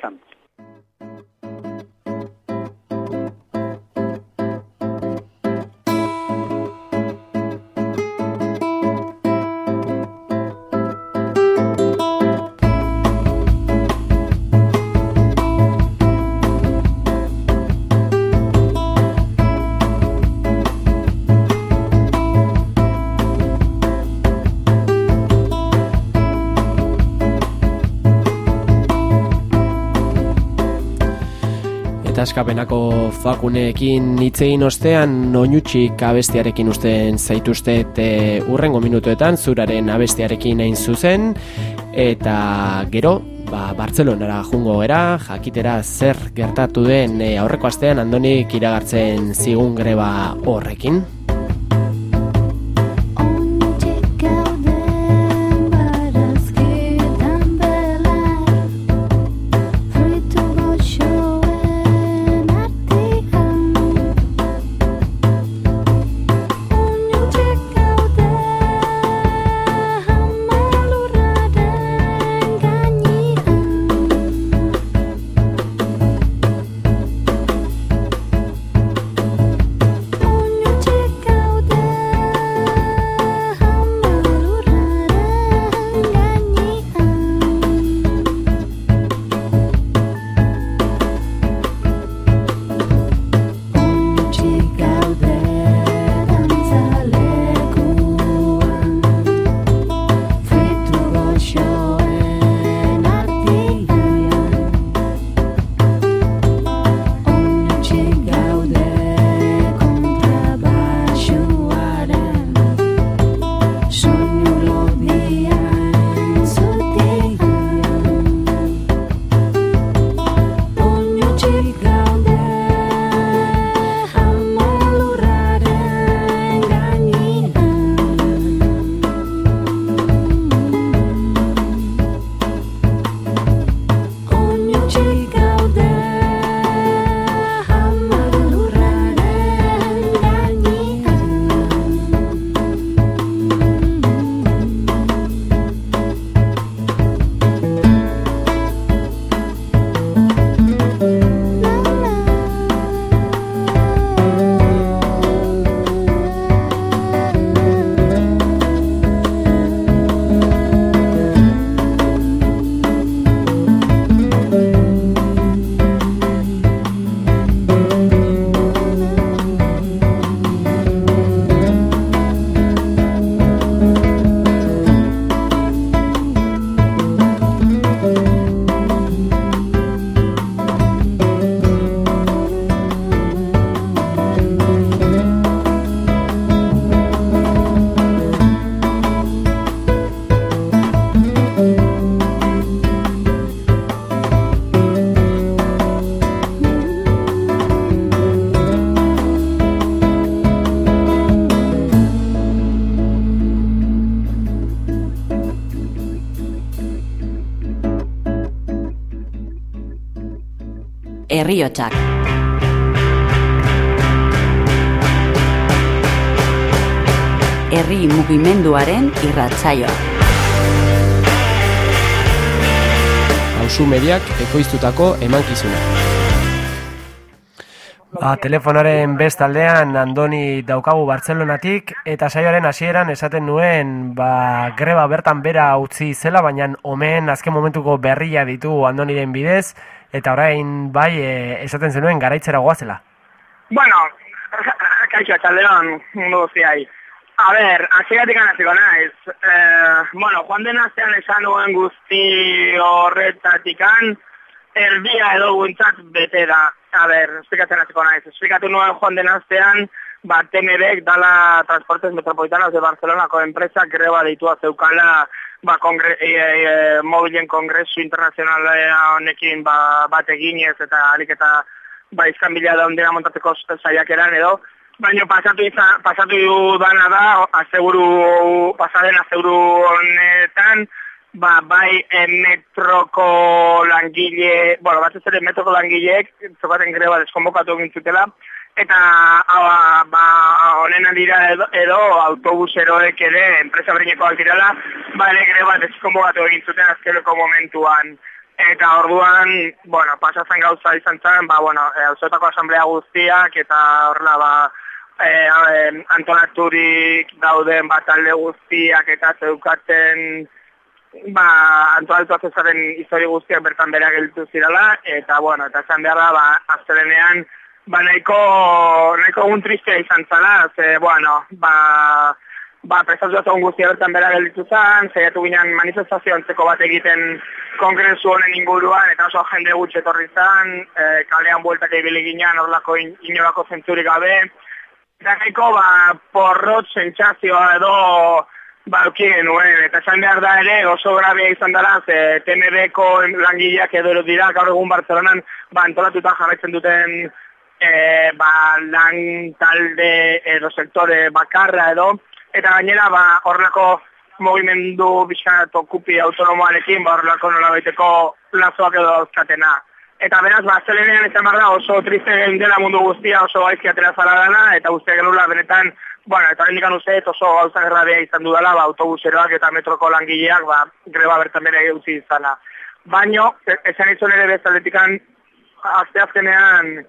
askapenako fakuneekin hitzein ostean oinutxik abestiarekin usten zaituzte e, urrengo minutuetan zuraren abestiarekin egin zuzen eta gero ba, Bartzelonara jungo era, jakitera zer gertatu den e, aurreko astean andonik iragartzen zigun greba horrekin. Herriotsak. Herri mugimenduaren irratsaioa. Hauzu mediak ekoiztutako emankizuna. Ba, telefonaren bestaldean Andoni daukagu Bartzelonatik eta saioaren hasieran esaten nuen ba, greba bertan bera utzi zela, baina omen azken momentuko berria ditu Andoniren bidez, eta orain bai e, esaten zenuen garaitzera goazela. Bueno, kaixo, txaldeon, mundu guztiai. A ber, asigatik anaziko naiz. Eh, bueno, joan den astean esan nuen guzti horretatikan, erbia edo guntzat bete da. A ber, esplikatzen hasiko naiz. Esplikatu nuen joan den astean, ba, TMBek dala Transportes Metropolitanos de Barcelonako enpresa greba deitua zeukala ba, kongre, e, e, mobilen kongresu internazionala honekin ba, bat eginez eta alik eta ba, izkan bila da ondera montateko zaiak eran edo, baina pasatu, izan, pasatu dana da, azeguru, pasaden azeguru honetan, ba, bai e, metroko langile, bueno, bat ez ere metroko langileek, zokaten greba deskonbokatu egin zutela, eta hau, ba, honen dira edo, edo autobuseroek ere enpresa berineko altirala, ba, ere greba deskonbokatu egin zuten azkeleko momentuan. Eta orduan, bueno, pasatzen gauza izan zen, ba, bueno, e, asamblea guztiak, eta horrela, ba, e, e, antolaturik dauden bat alde guztiak eta zeukaten ba, antolatu azezaren histori guztiak bertan bera geltu zirala, eta, bueno, eta zan behar da, ba, aztelenean, ba, nahiko, nahiko egun tristea izan zala, ze, bueno, ba, ba, prestatu egon guztia bertan bera gelditu zen, zeiatu ginen manifestazio antzeko bat egiten kongresu honen inguruan, eta oso jende gutxe etorri zen, e, kalean bueltak ibili ginen, horlako in, inolako zentzurik gabe, eta nahiko, ba, porrot sentsazioa edo, ba, genuen, eta esan behar da ere, oso grabia izan dara, ze TNB-ko langileak edo dira, gaur egun Barcelonan, ba, antolatuta jarraitzen duten, e, ba, lan talde edo sektore bakarra edo, eta gainera ba horrelako movimendu bizkat okupi autonomoarekin ba horrelako nola baiteko lazoak edo dauzkatena. Eta beraz, ba, zelenean izan da oso triste dela mundu guztia oso gaizki atera zara dana, eta guztia genula benetan, bueno, eta hendikan uste oso gauza gerra izan dudala, ba, autobuseroak eta metroko langileak, ba, greba bertan bere utzi izana. Baino, e, esan izan ere bezaletikan, azte azkenean,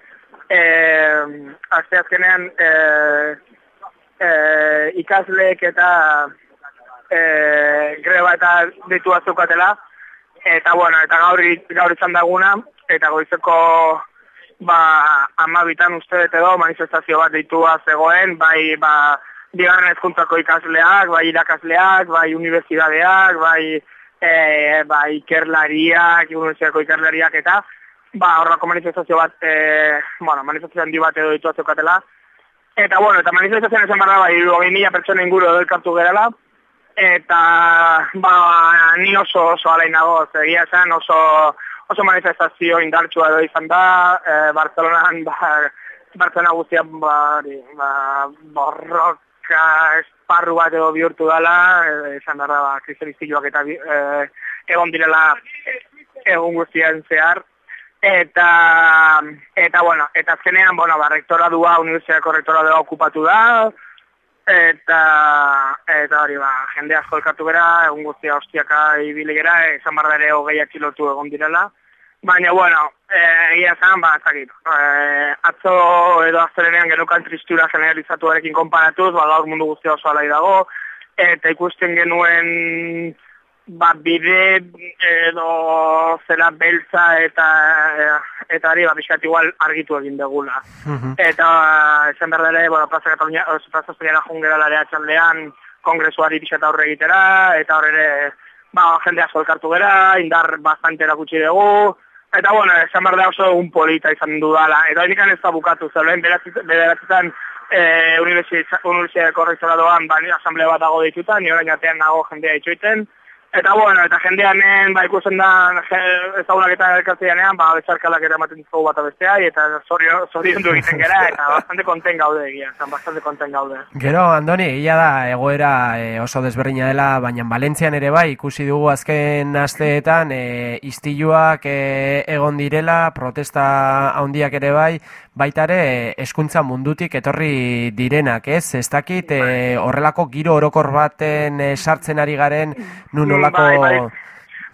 eh, azte azkenean, eh, e, ikasleek eta e, greba eta ditu azukatela. Eta, bueno, eta gaur, gaur izan daguna, eta goizeko ba, amabitan uste dut edo manifestazio bat ditua zegoen, bai, ba, bigarren ezkuntzako ikasleak, bai irakasleak, bai universidadeak, bai, e, bai ikerlariak, universidadeko ikerlariak eta, ba, horrako manifestazio bat, e, bueno, manifestazio handi bat edo ditu azukatela, Eta, bueno, eta manifestazioan esan barra, hogei mila pertsona inguru edo elkartu gerala, eta, ba, ni oso, oso alain nago, egia zen, oso, oso manifestazio indartsua edo izan da, e, Barcelonan, ba, Barcelona guztian, ba, ba, borroka esparru bat edo bihurtu dela, e, izan darra, ba, kristeriztiloak eta e, egon direla egun guztian zehar, Eta, eta bueno, eta azkenean, bueno, ba, rektora dua, universitateko rektora dua okupatu da, eta, eta hori, ba, jende asko elkartu bera, egun guztia hostiaka ibili gera, esan barra ere hogei atxilotu egon direla. Baina, bueno, e, egia zan, ba, zakit, e, atzo edo azterenean genukan tristura generalizatu erekin konparatuz, ba, gaur mundu guztia oso alai dago, eta ikusten genuen ba, bide edo zera beltza eta eta ari, ba, biskat igual argitu egin degula. Mhm. Eta, esan behar dara, bueno, Plaza Katalunia, Plaza Espainiara jungera larea txaldean, kongresuari biskat aurre egitera, eta horre, ba, jende asko elkartu gera, indar bastante erakutsi dugu, eta, bueno, esan behar da oso un polita izan dudala, eta hori ez da bukatu, zelen, bederatzetan, eh, universitateko rektoradoan, ba, asamblea bat dago ditutan, ni orain atean nago jendea itxoiten, Eta bueno, eta jendeanen, ba, ikusten da, ezagunak eta elkartzeanean, ba, bezarkalak eta ematen dizkogu bat abestea, eta zorion du egiten gara, eta bastante konten gaude egia, zan, bastante konten gaude. Gero, Andoni, ia da, egoera e, oso desberdina dela, baina Valentzian ere bai, ikusi dugu azken asteetan, e, istiluak e, egon direla, protesta handiak ere bai, baita ere eskuntza mundutik etorri direnak, ez? Ez dakit e, horrelako giro orokor baten e, sartzen ari garen nun olako... Bai, bai,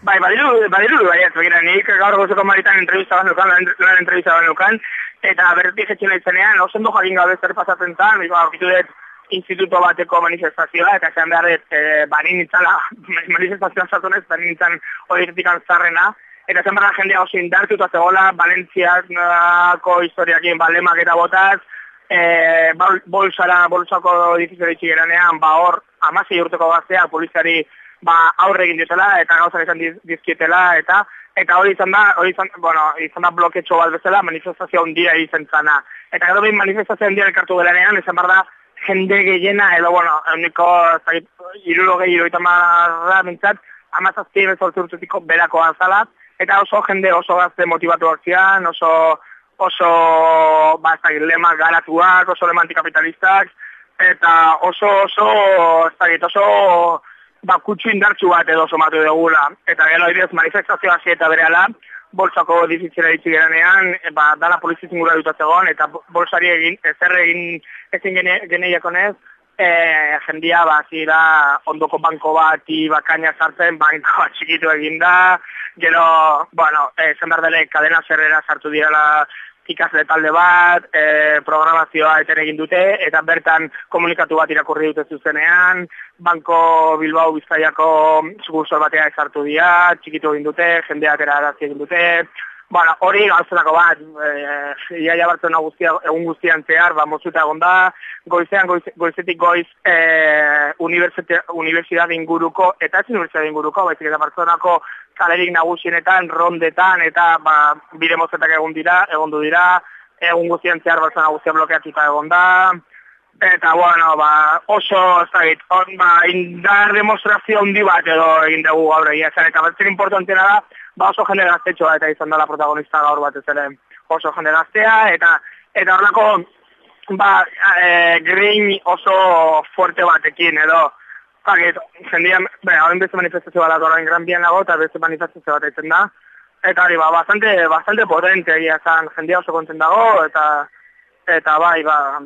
bai, badiru, badiru, bai, ez begira, nik gaur gozeko maritan entrevista bat nukan, lan entrevista bat nukan, eta berretik etxena izanean, oso ondo jakin gabe zer pasatzen zan, bai, dut instituto bateko manifestazioa, eta zean behar dut, e, banin nintzala, manifestazioa sartunez, banin nintzan hori zarrena, eta zen barra jendea oso indartu eta zegoela Valentziako historiakin balemak eta botaz, e, bolsara, bolsako difizio geranean, ba hor, amasi urteko gaztea, poliziari ba, aurre egin ditela, eta gauzak izan dizkietela, eta eta hori izan da, hori izan, bueno, izan da bloketxo bat bezala, manifestazio handia izan zana. Eta gero behin manifestazio handia elkartu geranean, izan barra jende gehiena, edo, bueno, euniko, iruro gehi, iroita marra, mintzat, amazaztien ez urtutiko berako azalat, eta oso jende oso gazte motivatuak zian, oso oso ba, lema garatuak, oso lema antikapitalistak, eta oso oso, ez oso ba, kutsu indartsu bat edo somatu dugula. Eta gero idez manifestazioa hasi eta bere ala, bolsako difizila ditzi geranean, ba, dala polizia zingura dutatzen eta bolsari egin, ezer egin ezin geneiakon ez, e, jendia ba, zira ondoko banko bat bakaina sartzen, banko bat txikitu eginda, gero, bueno, e, dele, kadena zerrera sartu direla ikasle talde bat, e, programazioa eten egin dute, eta bertan komunikatu bat irakurri dute zuzenean, Banko Bilbao Bizkaiako sukursor batea esartu dira, txikitu egin dute, jendea atera egin dute, Bueno, hori gauzenako bat, e, iaia Bartzelona guztia, egun guztian zehar, ba, mozuta egon da, goizean, goiz, goizetik goiz, e, universidade inguruko, eta ez universidade inguruko, baizik eta Bartzelonako kalerik nagusienetan, rondetan, eta ba, bide mozetak egon dira, egon du dira, egun guztian zehar Bartzelona guztian blokeatuta egon da, Eta, bueno, ba, oso, ez da, ba, indar demostrazio handi bat edo egin dugu gaur egia zen, eta batzen importantena da, ba, oso jende gaztetxoa eta izan dela protagonista gaur bat ez ere, oso jende gaztea, eta, eta horrelako, ba, e, grein oso fuerte batekin edo, Zagit, jendia, be, hau beste manifestazio bat orain gran bien lago, eta beste manifestazio bat egiten da. Eta hori, ba, bastante, bastante potente egia zan, jendia oso konten dago, eta eta bai, ba,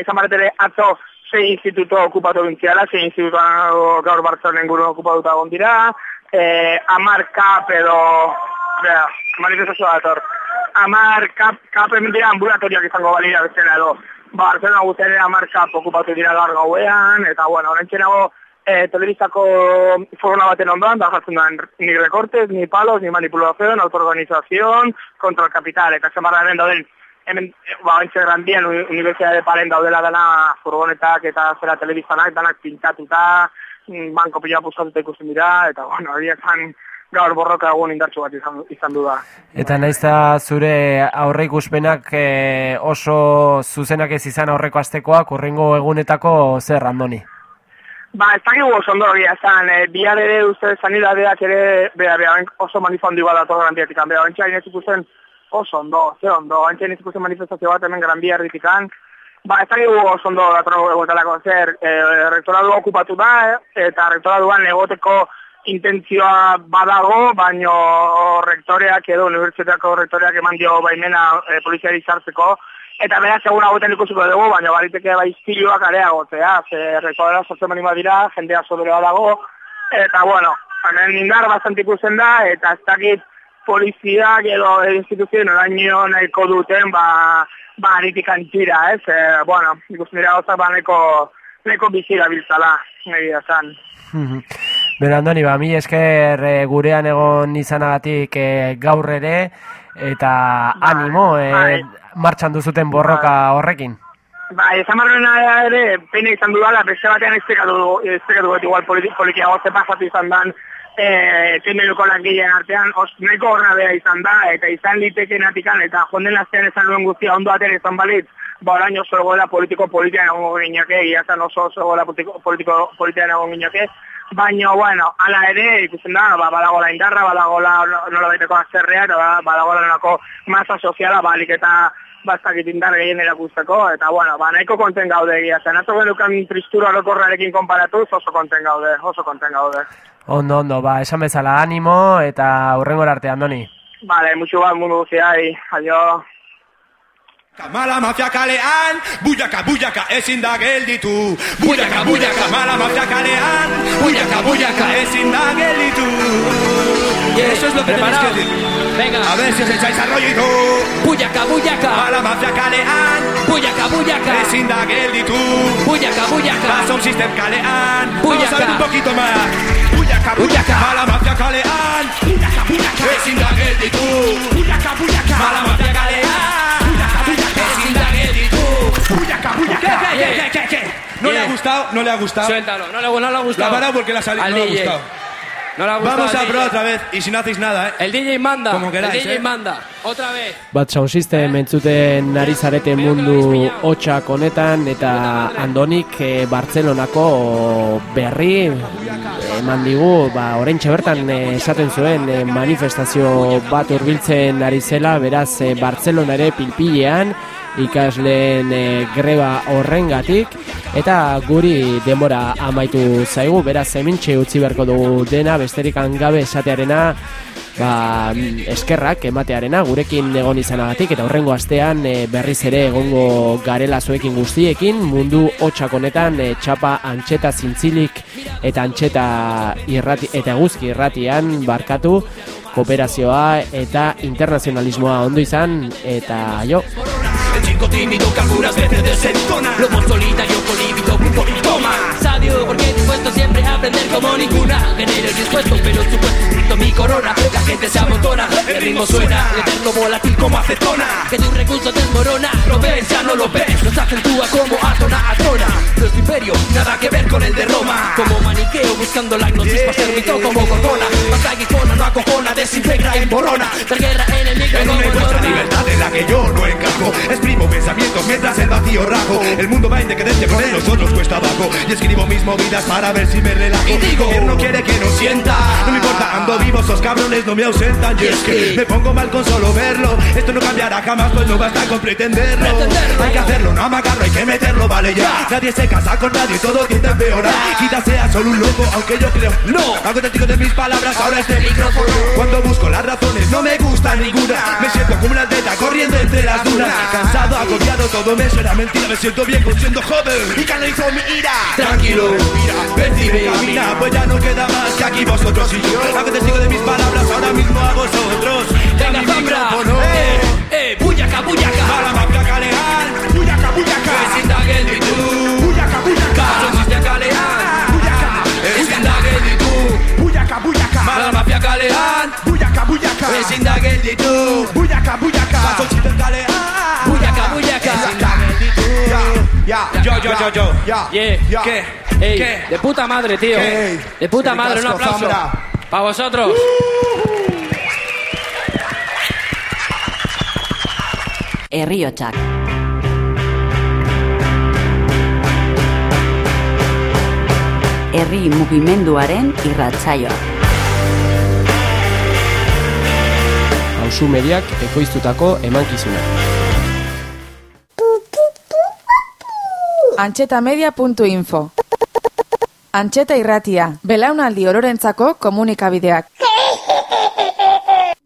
izan baretere atzo sei instituto okupatu gintziala, sei instituto gaur Bartzonen guru okupatuta gondira, eh, amar kap edo, bera, manifestazio dator, amar kap, kap dira ambulatoriak izango balira bezala edo, ba, Barcelona guztiare amar kap okupatu dira gaur gauean, eta bueno, horrentxe nago, eh, telebizako foruna baten ondoan, da jartzen da ni recortes, ni palos, ni manipulación, autoorganización, contra el capital, eta zemarraren dauden, hemen, ba, ointxe grandian, Universidade de Palen daudela dana furgonetak eta zera telebizanak, danak pintatuta, mm, banko pila puzkatuta ikusten dira, eta, bueno, hori ezan gaur borroka egun indartsu bat izan, izan du da. Eta naizta zure aurre ikuspenak e, oso zuzenak ez izan aurreko astekoak, urrengo egunetako zer randoni? Ba, ez dakik oso ondo hori ezan, e, bihar ere uste sanidadeak ere, beha, beha, oso manifandi bat dator grandiatik, beha, bentsa ikusten, oso ondo, ze ondo, antien izikusten manifestazio bat hemen gran bihar ditikan, ba, ez dakigu oso ondo gatro egotelako zer, e, rektoradu okupatu da, eh, eta rektoraduan egoteko intentzioa badago, baino rektoreak edo unibertsitateako rektoreak eman dio baimena e, poliziari sartzeko, eta beraz egun hagoetan ikusiko dugu, baina bariteke bai iztiluak areagotzea, ze rektorera sortzen mani badira, jendea sobere badago, eta bueno, hemen indar bastante ikusten da, eta ez dakit poliziak edo instituzioen oraino nahiko duten, ba, ba aritik antira, ez? E, bueno, ikusten dira gozak ba nahiko, nahiko bizira biltzala, da zan. Bera, Andoni, ba, mi esker e, gurean egon izanagatik e, gaur ere, eta ba, animo, e, bai. martxan duzuten borroka ba. horrekin. Ba, ezan marrena ere, peina izan dudala, beste batean ez zekatu, ez zekatu, igual polikia goze pasatu izan dan, eh temeluko langileen artean os nahiko horra bea izan da eta izan liteken atikan eta jonden astean esan duen guztia ondo atera izan balit ba orain oso egoela politiko politian egongo gineke ia zan oso oso egoela politiko politiko politian egongo gineke baina bueno ala ere ikusten da ba badago la indarra badago la nola baiteko azerrea eta badago la nolako masa soziala balik eta bastakit indar gehien erakusteko, eta bueno, ba, nahiko konten gaude egia, zen atzo genukan tristura lokorrarekin konparatuz, oso konten gaude, oso konten gaude. Ondo, ondo, ba, esan bezala animo eta hurrengo arte, Andoni. Vale, mucho bat mundu guziai, adio. Mala mafia kalean, bujaka, bujaka, ezin da gelditu. Bujaka, bujaka, mala mafia kalean, bujaka, bujaka, ezin da gelditu. Y eso es lo que tenéis que decir. Venga. A ver si os echáis al rollito. Bujaka, bujaka. Mala mafia kalean, bujaka, bujaka. Ezin da gelditu. Bujaka. Pasa un sistema kalean. Bujaka. Vamos a ver un poquito más. Bujaka, bujaka. Mala mafia kalean. Bujaka, bujaka. Ezin da gelditu. Bujaka, bujaka. Mala mafia kalean. ¡Buyaca, buyaca! ¿Qué, qué, qué, qué, ¿No le ha gustado? ¿No le ha gustado? Suéltalo, no le, no le ha gustado. La ha parado porque la ha salido, no le ha gustado. No le ha gustado Vamos a probar otra vez, y si no hacéis nada, ¿eh? El DJ manda, Como queráis, el DJ ¿eh? manda, otra vez. Bat sound system entzuten ari zarete mundu hotxak honetan eta Andonik e, Bartzelonako berri eman digu, ba, oraintxe bertan eh, esaten zuen eh, manifestazio bat hurbiltzen ari zela, beraz e, Bartzelona ere pilpilean ikasleen e, greba horrengatik eta guri denbora amaitu zaigu, beraz emintxe utzi beharko dugu dena, besterik gabe esatearena ba, eskerrak ematearena gurekin egon izanagatik eta horrengo astean e, berriz ere egongo garela zuekin guztiekin mundu hotxak honetan e, txapa antxeta zintzilik eta antxeta irrati, eta guzki irratian barkatu kooperazioa eta internazionalismoa ondo izan eta jo tímido que algunas veces desentona. Lobo solitario con aprender como ninguna. Género dispuesto pero supuesto mi corona. La gente se amontona, el ritmo suena. El eterno volátil como acetona Que tu recurso desmorona Lo ves, ya no lo ves. Nos acentúa como atona, atona. Nuestro imperio, nada que ver con el de Roma. Como maniqueo buscando la gnosis Pa' ser mito como gorgona Mata guipona, no acojona, desintegra y borrona La guerra enemiga En como una libertad en la que yo no encajo. Exprimo pensamientos mientras el vacío rajo. El mundo va en decadencia con él nosotros cuesta abajo. Y escribo mis movidas para ver si me Y digo- El gobierno quiere que no sienta. No me importa, ando vivo, esos cabrones no me ausentan. Y es que me pongo mal con solo verlo. Esto no cambiará jamás, pues no basta con pretenderlo. Hay que hacerlo, no amagarlo, hay que meterlo, vale ya. Nadie se casa con nadie, todo tiende a empeorar. Quizás sea solo un loco, aunque yo creo No. Hago testigo de mis palabras, ahora este micrófono. Cuando busco las razones, no me gusta ninguna. Me siento como una atleta corriendo entre las dunas. Cansado, agobiado, todo me suena mentira. Me siento bien con siendo joven. Y canalizo mi ira Tranquilo, respira, percibe. Camina Pues ya no queda más que aquí vosotros y yo. Hago testigo de mis palabras, ahora mismo a vosotros. Venga, A mi Zambra micrófono. Eh, eh, bullaca, bullaca Para mafia kalean, buyaka, buyaka Ezin da gelditu Buyaka, buyaka Fascistia kalean Buyaka, Ezin da gelditu buyaka, buyaka Mala mafia kalean Buyaka, buyaka Ezin da gelditu Buyaka, Ya, yo, yo, yo, yo Ya, Yeah, ya ¿qué? Ey, ¿Qué? de puta madre, tío ¿Qué? De puta ¿Qué madre, un aplauso? Para vosotros Herriotsak. Herri mugimenduaren irratsaioa. Hauzu mediak ekoiztutako emankizuna. Antxetamedia.info Antxeta irratia, belaunaldi ororentzako komunikabideak.